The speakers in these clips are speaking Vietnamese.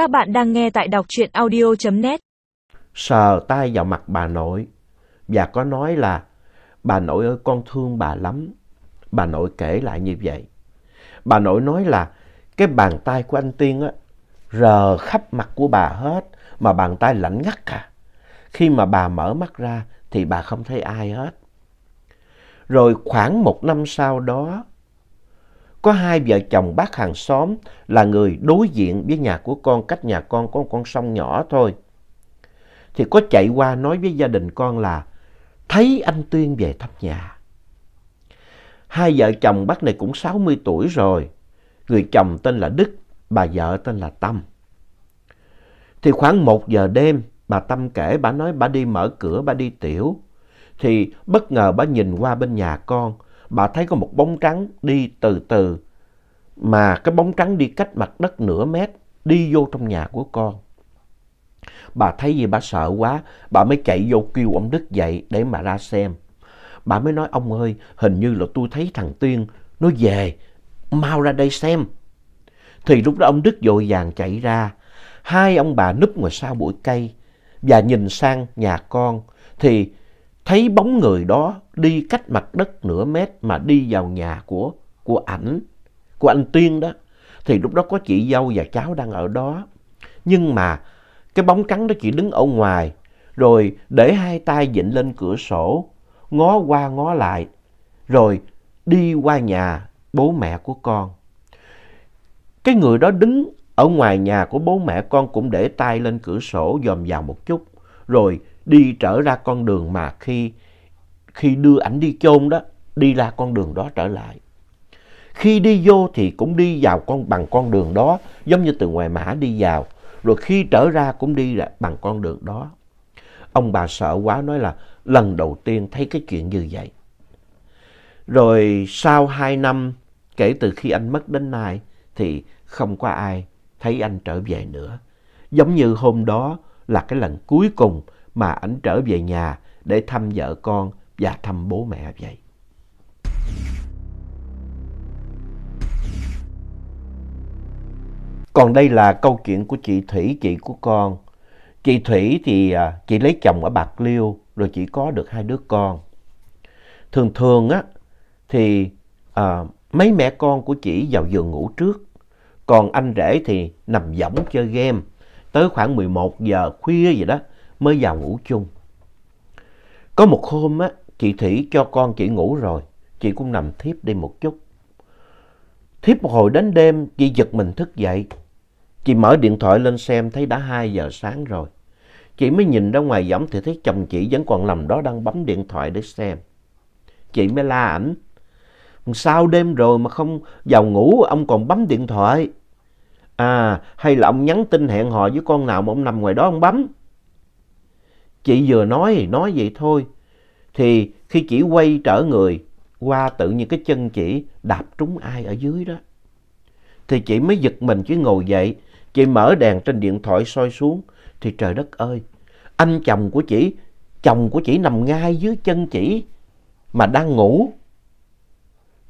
Các bạn đang nghe tại đọc truyện audio.net. Sờ tay vào mặt bà nội và có nói là, bà nội ơi, con thương bà lắm. Bà nội kể lại như vậy. Bà nội nói là, cái bàn tay của anh Tiên á, rờ khắp mặt của bà hết, mà bàn tay lạnh ngắt cả. Khi mà bà mở mắt ra thì bà không thấy ai hết. Rồi khoảng một năm sau đó có hai vợ chồng bác hàng xóm là người đối diện với nhà của con, cách nhà con có con sông nhỏ thôi. Thì có chạy qua nói với gia đình con là thấy anh Tuyên về thăm nhà. Hai vợ chồng bác này cũng 60 tuổi rồi. Người chồng tên là Đức, bà vợ tên là Tâm. Thì khoảng một giờ đêm, bà Tâm kể, bà nói bà đi mở cửa, bà đi tiểu. Thì bất ngờ bà nhìn qua bên nhà con, bà thấy có một bóng trắng đi từ từ mà cái bóng trắng đi cách mặt đất nửa mét đi vô trong nhà của con. Bà thấy gì bà sợ quá, bà mới chạy vô kêu ông Đức dậy để mà ra xem. Bà mới nói ông ơi, hình như là tôi thấy thằng tiên nó về, mau ra đây xem. Thì lúc đó ông Đức vội vàng chạy ra, hai ông bà núp ngoài sau bụi cây và nhìn sang nhà con thì thấy bóng người đó đi cách mặt đất nửa mét mà đi vào nhà của của ảnh, của anh Tuyên đó. Thì lúc đó có chị dâu và cháu đang ở đó. Nhưng mà cái bóng trắng đó chỉ đứng ở ngoài, rồi để hai tay dịnh lên cửa sổ, ngó qua ngó lại, rồi đi qua nhà bố mẹ của con. Cái người đó đứng ở ngoài nhà của bố mẹ con cũng để tay lên cửa sổ dòm vào một chút, rồi đi trở ra con đường mà khi khi đưa ảnh đi chôn đó, đi ra con đường đó trở lại. Khi đi vô thì cũng đi vào con bằng con đường đó, giống như từ ngoài mã đi vào. Rồi khi trở ra cũng đi bằng con đường đó. Ông bà sợ quá nói là lần đầu tiên thấy cái chuyện như vậy. Rồi sau hai năm kể từ khi anh mất đến nay thì không có ai thấy anh trở về nữa. Giống như hôm đó là cái lần cuối cùng mà anh trở về nhà để thăm vợ con và thăm bố mẹ vậy. Còn đây là câu chuyện của chị Thủy, chị của con. Chị Thủy thì à, chị lấy chồng ở Bạc Liêu rồi chỉ có được hai đứa con. Thường thường á thì à, mấy mẹ con của chị vào giường ngủ trước. Còn anh rể thì nằm võng chơi game. Tới khoảng 11 giờ khuya gì đó mới vào ngủ chung. Có một hôm á, chị Thủy cho con chị ngủ rồi, chị cũng nằm thiếp đi một chút. Thiếp một hồi đến đêm, chị giật mình thức dậy. Chị mở điện thoại lên xem thấy đã 2 giờ sáng rồi. Chị mới nhìn ra ngoài võng thì thấy chồng chị vẫn còn nằm đó đang bấm điện thoại để xem. Chị mới la ảnh. Sao đêm rồi mà không vào ngủ ông còn bấm điện thoại? À hay là ông nhắn tin hẹn hò với con nào mà ông nằm ngoài đó ông bấm? Chị vừa nói nói vậy thôi. Thì khi chị quay trở người qua tự nhiên cái chân chị đạp trúng ai ở dưới đó. Thì chị mới giật mình chứ ngồi dậy. Chị mở đèn trên điện thoại soi xuống. Thì trời đất ơi, anh chồng của chị, chồng của chị nằm ngay dưới chân chị mà đang ngủ.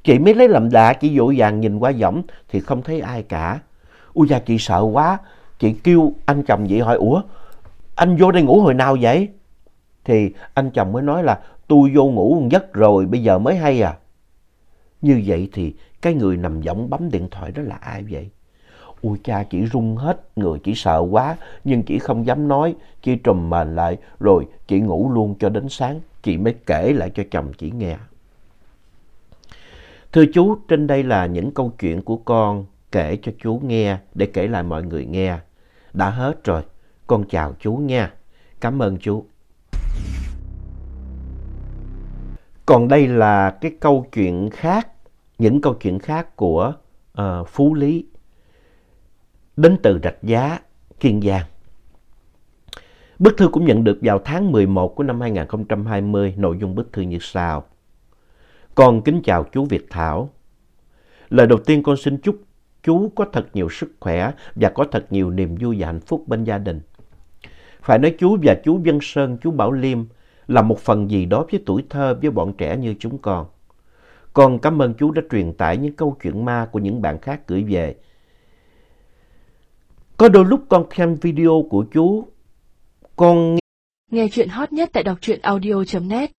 Chị mới lấy làm lạ, chị vội vàng nhìn qua giỏng thì không thấy ai cả. Ui da chị sợ quá, chị kêu anh chồng vậy hỏi, ủa anh vô đây ngủ hồi nào vậy? Thì anh chồng mới nói là tôi vô ngủ một giấc rồi, bây giờ mới hay à. Như vậy thì cái người nằm võng bấm điện thoại đó là ai vậy? Ôi cha chỉ run hết người, chỉ sợ quá, nhưng chỉ không dám nói, chỉ trùm mền lại, rồi chị ngủ luôn cho đến sáng, chị mới kể lại cho chồng chị nghe. Thưa chú, trên đây là những câu chuyện của con kể cho chú nghe, để kể lại mọi người nghe. Đã hết rồi, con chào chú nha. Cảm ơn chú. Còn đây là cái câu chuyện khác, những câu chuyện khác của uh, Phú Lý đến từ Rạch Giá, Kiên Giang. Bức thư cũng nhận được vào tháng 11 của năm 2020, nội dung bức thư như sau. Con kính chào chú Việt Thảo. Lời đầu tiên con xin chúc chú có thật nhiều sức khỏe và có thật nhiều niềm vui và hạnh phúc bên gia đình. Phải nói chú và chú Vân Sơn, chú Bảo Liêm là một phần gì đó với tuổi thơ với bọn trẻ như chúng con. Con cảm ơn chú đã truyền tải những câu chuyện ma của những bạn khác gửi về Có đôi lúc con xem video của chú, con Nghe chuyện hot nhất tại đọc truyện audio.net